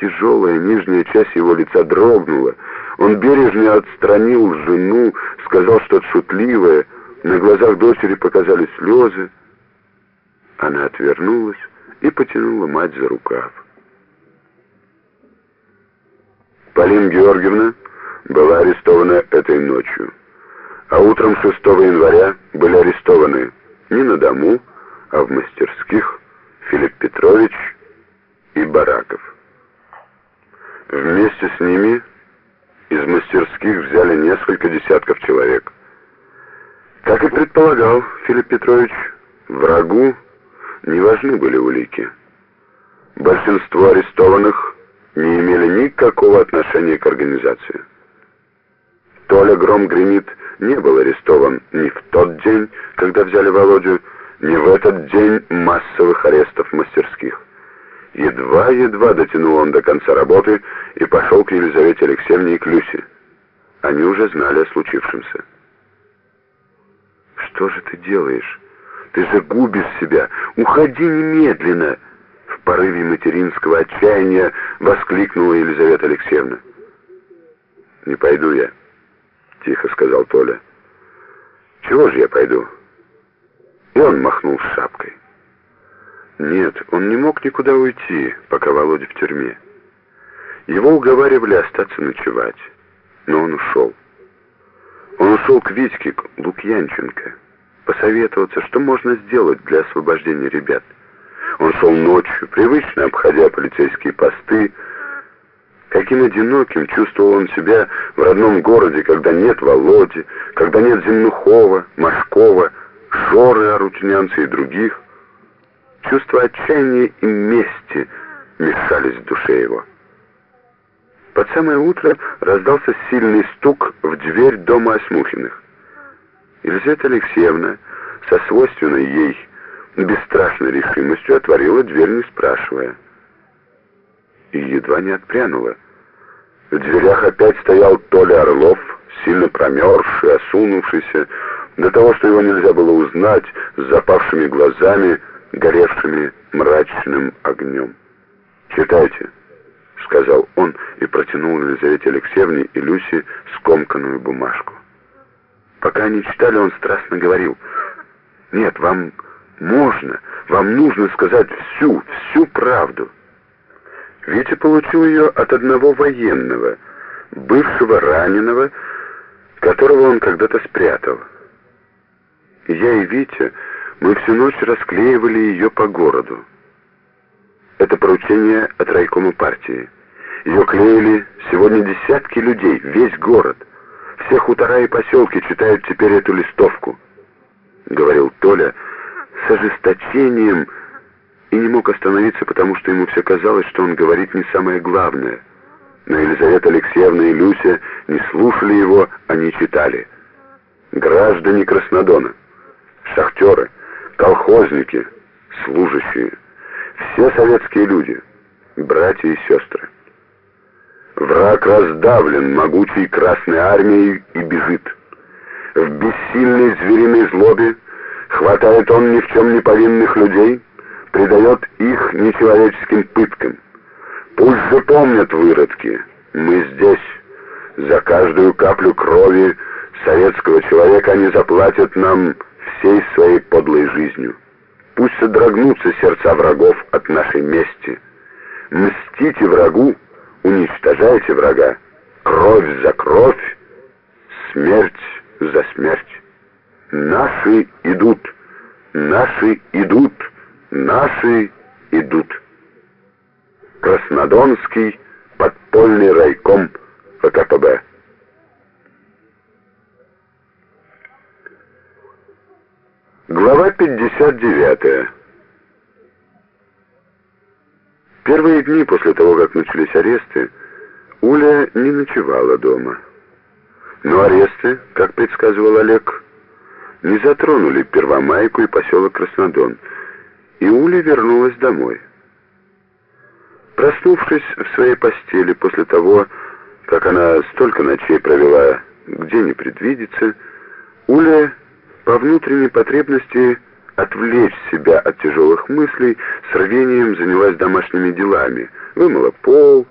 тяжелая нижняя часть его лица дрогнула. Он бережно отстранил жену, сказал что-то шутливое. На глазах дочери показались слезы. Она отвернулась и потянула мать за рукав. Полина Георгиевна была арестована этой ночью. А утром 6 января были арестованы не на дому, а в мастерских Филипп Петрович и Бараков. Вместе с ними из мастерских взяли несколько десятков человек. Как и предполагал Филипп Петрович, врагу не важны были улики. Большинство арестованных не имели никакого отношения к организации. Толя Гром гремит не был арестован ни в тот день, когда взяли Володю, ни в этот день массовых арестов мастерских. Едва-едва дотянул он до конца работы и пошел к Елизавете Алексеевне и к Люсе. Они уже знали о случившемся. «Что же ты делаешь? Ты же губишь себя! Уходи немедленно!» В порыве материнского отчаяния воскликнула Елизавета Алексеевна. «Не пойду я», — тихо сказал Толя. «Чего же я пойду?» И он махнул шапкой. Нет, он не мог никуда уйти, пока Володя в тюрьме. Его уговаривали остаться ночевать, но он ушел. Он ушел к Витьке, к Лукьянченко, посоветоваться, что можно сделать для освобождения ребят. Он шел ночью, привычно обходя полицейские посты. Каким одиноким чувствовал он себя в родном городе, когда нет Володи, когда нет Земнухова, Машкова, Жоры, Арутинянца и других. Чувство отчаяния и мести мешались в душе его. Под самое утро раздался сильный стук в дверь дома Осмухиных. Елизавета Алексеевна со свойственной ей бесстрашной решимостью отворила дверь, не спрашивая. И едва не отпрянула. В дверях опять стоял Толя Орлов, сильно промерзший, осунувшийся, до того, что его нельзя было узнать, с запавшими глазами, горевшими мрачным огнем. «Читайте», — сказал он и протянул Елизавете Алексеевне и Люсе скомканную бумажку. Пока они читали, он страстно говорил, «Нет, вам можно, вам нужно сказать всю, всю правду». Витя получил ее от одного военного, бывшего раненого, которого он когда-то спрятал. Я и Витя мы всю ночь расклеивали ее по городу. Это поручение от райкома партии. Ее клеили сегодня десятки людей, весь город. Все хутора и поселки читают теперь эту листовку, говорил Толя с ожесточением и не мог остановиться, потому что ему все казалось, что он говорит не самое главное. Но Елизавета Алексеевна и Люся не слушали его, они читали. Граждане Краснодона, шахтеры, колхозники, служащие, все советские люди, братья и сестры. Враг раздавлен могучей Красной Армией и бежит. В бессильной звериной злобе хватает он ни в чем не повинных людей, предает их нечеловеческим пыткам. Пусть же помнят выродки, мы здесь. За каждую каплю крови советского человека они заплатят нам всей своей подлой жизнью. Пусть содрогнутся сердца врагов от нашей мести. Мстите врагу, уничтожайте врага. Кровь за кровь, смерть за смерть. Наши идут, наши идут, наши идут. Краснодонский подпольный райком ВКПБ. Глава 59. Первые дни после того, как начались аресты, Уля не ночевала дома. Но аресты, как предсказывал Олег, не затронули Первомайку и поселок Краснодон, и Уля вернулась домой. Проснувшись в своей постели после того, как она столько ночей провела, где не предвидится, Уля по внутренней потребности отвлечь себя от тяжелых мыслей, с рвением занялась домашними делами, вымыла пол,